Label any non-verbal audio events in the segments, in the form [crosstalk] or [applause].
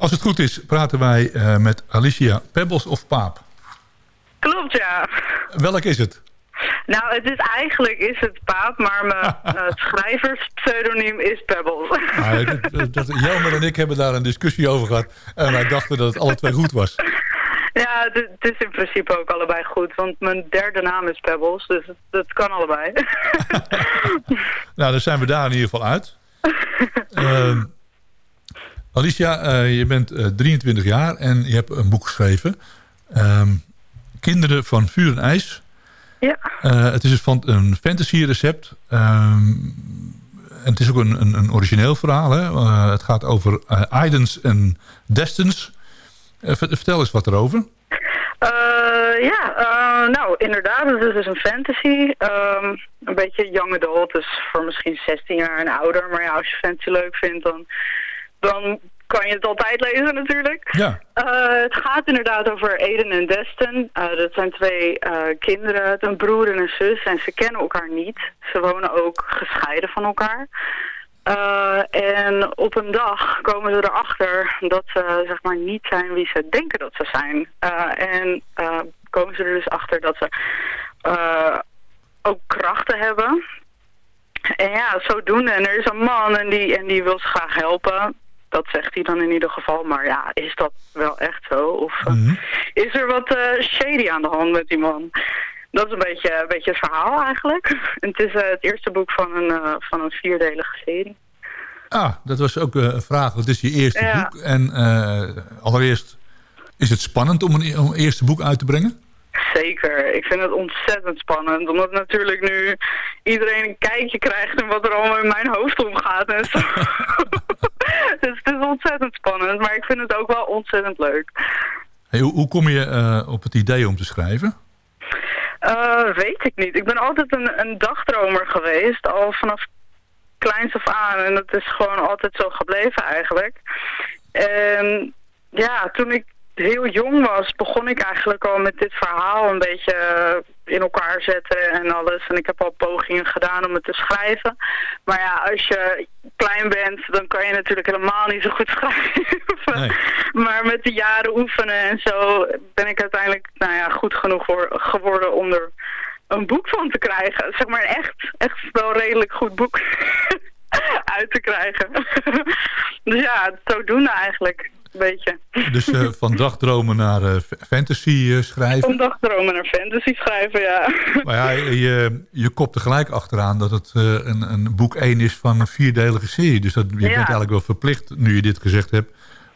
Als het goed is, praten wij uh, met Alicia Pebbles of Paap. Klopt, ja. Welk is het? Nou, het is eigenlijk is het Paap, maar mijn uh, [laughs] schrijverspseudoniem is Pebbles. Ah, dat, dat, Jelmer en ik hebben daar een discussie over gehad. En wij dachten dat het alle twee goed was. [laughs] Ja, het, het is in principe ook allebei goed. Want mijn derde naam is Pebbles, dus het, dat kan allebei. [laughs] nou, dan zijn we daar in ieder geval uit. Uh, Alicia, uh, je bent uh, 23 jaar en je hebt een boek geschreven. Um, Kinderen van vuur en ijs. Ja. Uh, het is een, een fantasy recept. Um, en het is ook een, een, een origineel verhaal. Hè? Uh, het gaat over uh, Idens en Destins. vertel eens wat erover. ja, nou inderdaad, het is dus een fantasy. Um, een beetje young adult, dus voor misschien 16 jaar en ouder. Maar ja, als je fantasy leuk vindt, dan, dan kan je het altijd lezen natuurlijk. Ja. Uh, het gaat inderdaad over Eden en Destin. Uh, dat zijn twee uh, kinderen, een broer en een zus. En ze kennen elkaar niet. Ze wonen ook gescheiden van elkaar. en op een dag komen ze erachter dat ze zeg maar niet zijn wie ze denken dat ze zijn. en komen ze er dus achter dat ze ook krachten hebben. En ja, zodoende. En er is een man en die, en die wil ze graag helpen dat zegt hij dan in ieder geval. Maar ja, is dat wel echt zo? Of mm -hmm. is er wat uh, shady aan de hand met die man? Dat is een beetje, een beetje het verhaal eigenlijk. En [laughs] het is uh, het eerste boek van een, uh, van een vierdelige serie. Ah, dat was ook een vraag. Wat is je eerste ja. boek? En allereerst, is het spannend om een, om een eerste boek uit te brengen? Zeker. Ik vind het ontzettend spannend. Omdat natuurlijk nu iedereen een kijkje krijgt in wat er allemaal in mijn hoofd omgaat en zo. [laughs] het ontzettend spannend. Maar ik vind het ook wel ontzettend leuk. Hey, hoe, hoe, kom je uh, op het idee om te schrijven? Uh, weet ik niet. Ik ben altijd een, een dagdromer geweest. Al vanaf kleins af aan. En dat is gewoon altijd zo gebleven eigenlijk. En ja, toen ik heel jong was, begon ik eigenlijk al met dit verhaal een beetje eh, in elkaar zetten en alles. En ik heb al pogingen gedaan om het te schrijven. Maar ja, als je klein bent, dan kan je natuurlijk helemaal niet zo goed [laughs] schrijven. Nee. Maar met de jaren oefenen en zo ben ik uiteindelijk nou ja, goed genoeg geworden om er een boek van te krijgen. Zeg maar echt, echt wel redelijk goed boek [laughs] uit te krijgen. [laughs] dus ja, zodoende eigenlijk beetje. Dus uh, [laughs] van dagdromen naar uh, fantasy uh, schrijven? Van dagdromen naar fantasy schrijven, ja. [laughs] Maar ja, je, je kopt er gelijk achteraan dat het een, een boek 1 is van een vierdelige serie. Dus dat, je ja. bent eigenlijk wel verplicht, nu je dit gezegd hebt,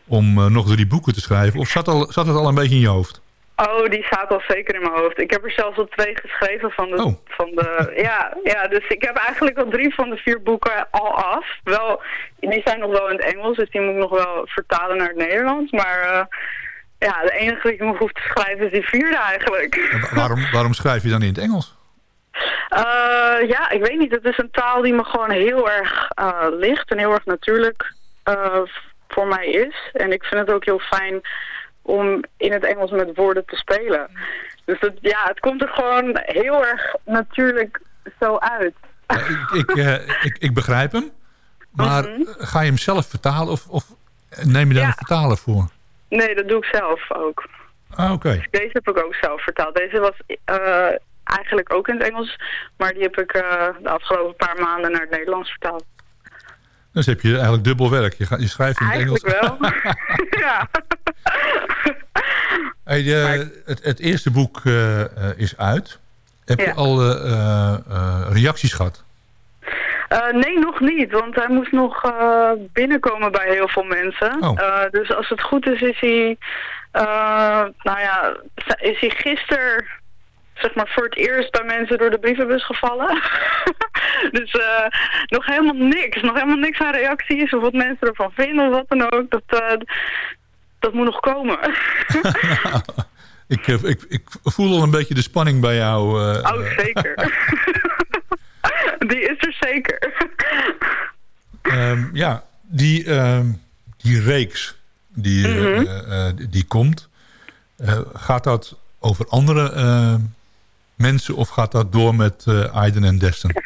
om nog drie boeken te schrijven. Of zat, al, zat het al een beetje in je hoofd? Oh, die staat al zeker in mijn hoofd. Ik heb er zelfs al twee geschreven van de... Oh. Van de [laughs] ja, ja, dus ik heb eigenlijk al drie van de vier boeken al af. Wel, die zijn nog wel in het Engels, dus die moet ik nog wel vertalen naar het Nederlands. Maar uh, ja, de enige die ik nog hoef te schrijven is die vierde eigenlijk. waarom, waarom schrijf je dan in het Engels? Uh, ja, ik weet niet. Het is een taal die me gewoon heel erg uh, ligt en heel erg natuurlijk voor mij is. En ik vind het ook heel fijn om in het Engels met woorden te spelen. Dus het, ja, het komt er gewoon heel erg natuurlijk zo uit. Ik, ik, uh, ik, ik, begrijp hem. Maar mm -hmm. ga je hem zelf vertalen of, of neem je daar ja. een vertaler voor? Nee, dat doe ik zelf ook. Ah, oké. Okay. Dus deze heb ik ook zelf vertaald. Deze was uh, eigenlijk ook in het Engels. Maar die heb ik uh, de afgelopen paar maanden naar het Nederlands vertaald. Dus heb je eigenlijk dubbel werk. Je, gaat, je schrijft in het Engels. Eigenlijk wel. [laughs] [laughs] ja. Hey, het, het, eerste boek uh, is uit. Heb ja. je al uh, reacties gehad? nee, nog niet. Want hij moest nog binnenkomen bij heel veel mensen. Oh. dus als het goed is, is hij... nou ja, is hij gisteren zeg maar voor het eerst bij mensen door de brievenbus gevallen. [laughs] dus uh, nog helemaal niks. Nog helemaal niks aan reacties of wat mensen ervan vinden of wat dan ook. Dat, uh, dat moet nog komen. [laughs] ik, ik, ik voel al een beetje de spanning bij jou. Uh, oh, zeker. [laughs] die is er zeker. um, ja, die, um, die reeks die, mm -hmm. die komt... gaat dat over andere mensen of gaat dat door met Aiden en Destin?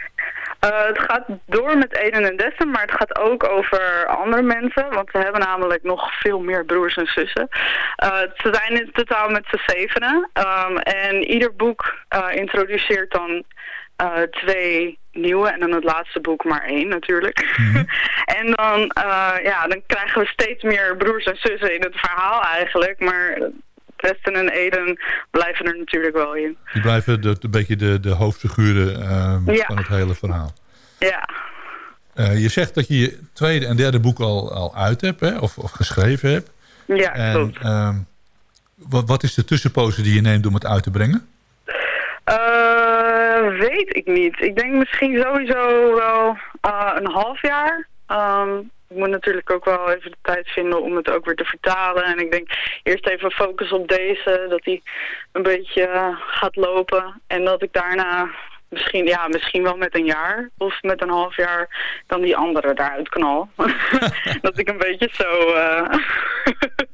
Uh, het gaat door met Eden en Dessen, maar het gaat ook over andere mensen. Want ze hebben namelijk nog veel meer broers en zussen. Uh, ze zijn in totaal met z'n zevenen. Um, en ieder boek uh, introduceert dan twee nieuwe en dan het laatste boek maar één natuurlijk. Mm -hmm. [laughs] en dan, ja, dan krijgen we steeds meer broers en zussen in het verhaal eigenlijk. Maar Preston en Eden blijven er natuurlijk wel in. Die blijven de, een beetje de, de hoofdfiguren uh, ja. van het hele verhaal. Ja. Uh, je zegt dat je je tweede en derde boek al, al uit hebt, hè? Of, of geschreven hebt. Ja, en, klopt. Uh, wat, wat is de tussenpoze die je neemt om het uit te brengen? Uh, weet ik niet. Ik denk misschien sowieso wel uh, een half jaar. Um, ik moet natuurlijk ook wel even de tijd vinden om het ook weer te vertalen. En ik denk eerst even focus op deze, dat die een beetje gaat lopen. En dat ik daarna misschien, ja, misschien wel met een jaar of met een half jaar dan die andere daaruit knal. [laughs] dat ik een beetje zo... Uh...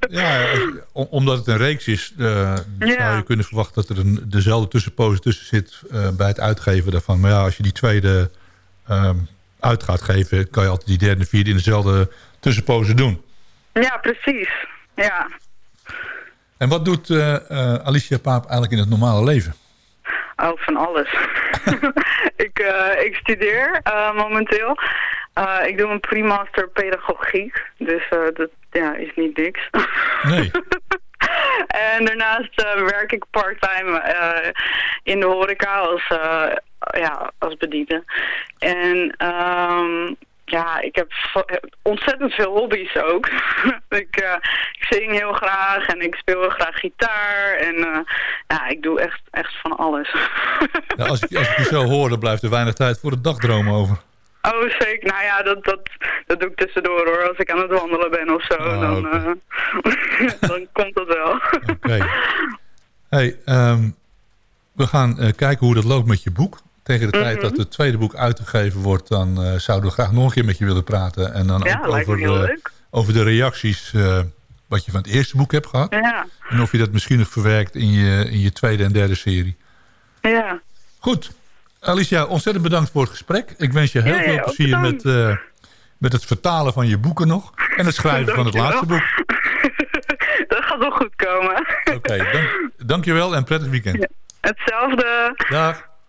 ja, omdat het een reeks is, uh, ja. zou je kunnen verwachten dat er een, dezelfde tussenpoze tussen zit bij het uitgeven daarvan. Maar ja, als je die tweede um, uit gaat geven, kan je altijd die derde en vierde in dezelfde tussenpoze doen. Ja, precies. Ja. En wat doet uh, uh, Alicia Paap eigenlijk in het normale leven? Oh, van alles. [laughs] ik, uh, ik studeer momenteel. ik doe een pre-master pedagogiek. Dus dat ja, is niet niks. Nee. [laughs] en daarnaast werk ik parttime in de horeca als ja, als bediende. En um, ja, ik heb ontzettend veel hobby's ook. [laughs] ik, uh, ik zing heel graag en ik speel heel graag gitaar. En uh, ja, ik doe echt, echt van alles. ja, als, ik, als ik je [laughs] zo hoor, dan blijft er weinig tijd voor het dagdromen over. Oh, zeker. Nou ja, dat, dat, dat doe ik tussendoor hoor. Als ik aan het wandelen ben of zo, oh, dan, okay. uh, [laughs] dan komt dat wel. Oké. Okay. Hey, um, we gaan kijken hoe dat loopt met je boek tegen de mm -hmm. tijd dat het tweede boek uitgegeven wordt... dan uh, zouden we graag nog een keer met je willen praten. En dan ja, ook over de, over de reacties uh, wat je van het eerste boek hebt gehad. Ja. En of je dat misschien nog verwerkt in je, in je tweede en derde serie. Ja. Goed. Alicia, ontzettend bedankt voor het gesprek. Ik wens je heel ja, veel plezier met, uh, met het vertalen van je boeken nog. En het schrijven van het laatste boek. [laughs] dat gaat wel goed komen. Oké, okay, dank, dankjewel en prettig weekend. Hetzelfde. Dag.